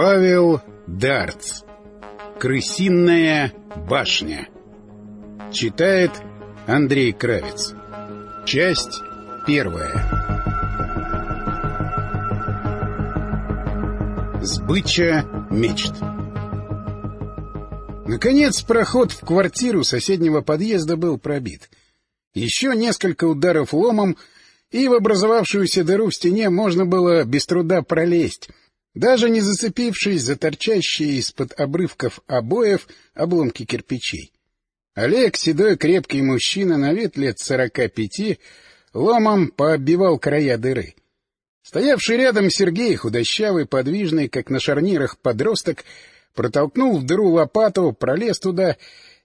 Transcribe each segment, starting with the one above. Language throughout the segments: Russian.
Павел Дарц. Крысиная башня. Читает Андрей Кравец. Часть первая. Сбыча мечт. Наконец, проход в квартиру соседнего подъезда был пробит. Еще несколько ударов ломом, и в образовавшуюся дыру в стене можно было без труда пролезть, даже не зацепившись за торчащие из-под обрывков обоев обломки кирпичей. Олег, седой крепкий мужчина, на вид лет сорока пяти, ломом пооббивал края дыры. Стоявший рядом Сергей, худощавый, подвижный, как на шарнирах подросток, протолкнул в дыру лопату, пролез туда,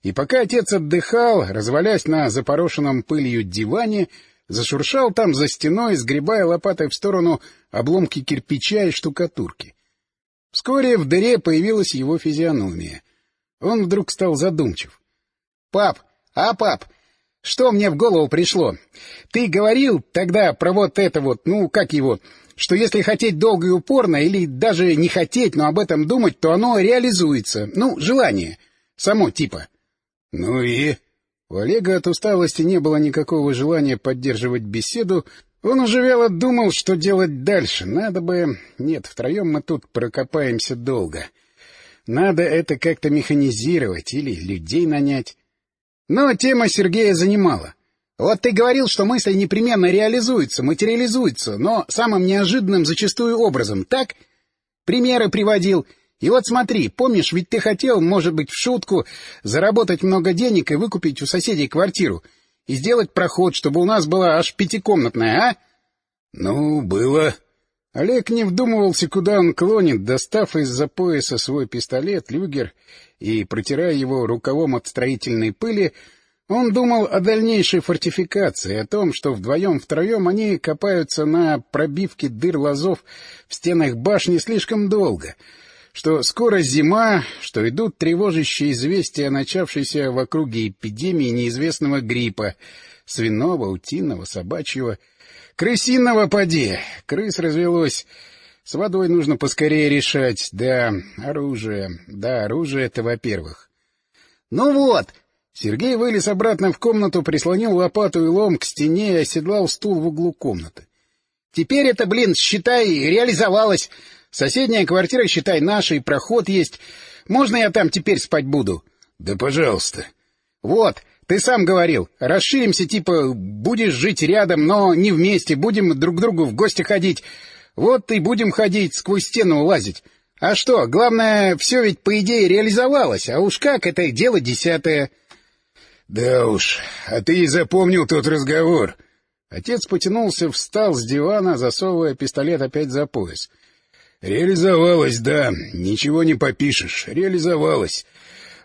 и пока отец отдыхал, развалясь на запорошенном пылью диване, зашуршал там за стеной, сгребая лопатой в сторону обломки кирпича и штукатурки. Вскоре в дыре появилась его физиономия. Он вдруг стал задумчив. — Пап, а пап, что мне в голову пришло? Ты говорил тогда про вот это вот, ну, как его, что если хотеть долго и упорно, или даже не хотеть, но об этом думать, то оно реализуется. Ну, желание. Само типа. — Ну и? У Олега от усталости не было никакого желания поддерживать беседу, он уже вяло думал, что делать дальше. Надо бы... Нет, втроем мы тут прокопаемся долго. Надо это как-то механизировать или людей нанять. Но тема Сергея занимала. Вот ты говорил, что мысли непременно реализуются, материализуются, но самым неожиданным зачастую образом, так? Примеры приводил. И вот смотри, помнишь, ведь ты хотел, может быть, в шутку, заработать много денег и выкупить у соседей квартиру — и сделать проход, чтобы у нас была аж пятикомнатная, а? — Ну, было. Олег не вдумывался, куда он клонит, достав из-за пояса свой пистолет, люгер, и, протирая его рукавом от строительной пыли, он думал о дальнейшей фортификации, о том, что вдвоем-втроем они копаются на пробивке дыр лазов в стенах башни слишком долго — что скоро зима, что идут тревожащие известия о начавшейся в округе эпидемии неизвестного гриппа, свиного, утиного, собачьего, крысиного поди. Крыс развелось. С водой нужно поскорее решать. Да, оружие. Да, оружие — это во-первых. — Ну вот! Сергей вылез обратно в комнату, прислонил лопату и лом к стене и оседлал стул в углу комнаты. — Теперь это, блин, считай, реализовалось. Соседняя квартира, считай, наша, и проход есть. Можно я там теперь спать буду? — Да пожалуйста. — Вот, ты сам говорил, расширимся, типа, будешь жить рядом, но не вместе, будем друг к другу в гости ходить. Вот и будем ходить, сквозь стену лазить. А что, главное, все ведь, по идее, реализовалось, а уж как, это дело десятое. — Да уж, а ты и запомнил тот разговор. Отец потянулся, встал с дивана, засовывая пистолет опять за пояс. — Реализовалась, да. Ничего не попишешь. Реализовалась.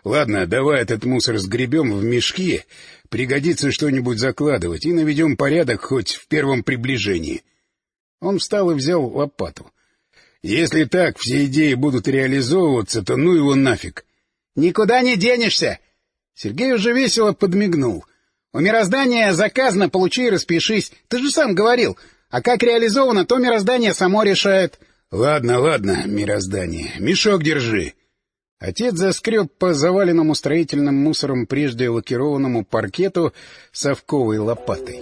Ладно, давай этот мусор сгребем в мешки. Пригодится что-нибудь закладывать, и наведем порядок хоть в первом приближении. Он встал и взял лопату. Если так все идеи будут реализовываться, то ну его нафиг. — Никуда не денешься! Сергей уже весело подмигнул. — У мироздания заказано, получи и распишись. Ты же сам говорил. А как реализовано, то мироздание само решает. —— Ладно, ладно, мироздание, мешок держи. Отец заскреб по заваленному строительным мусором прежде лакированному паркету совковой лопатой.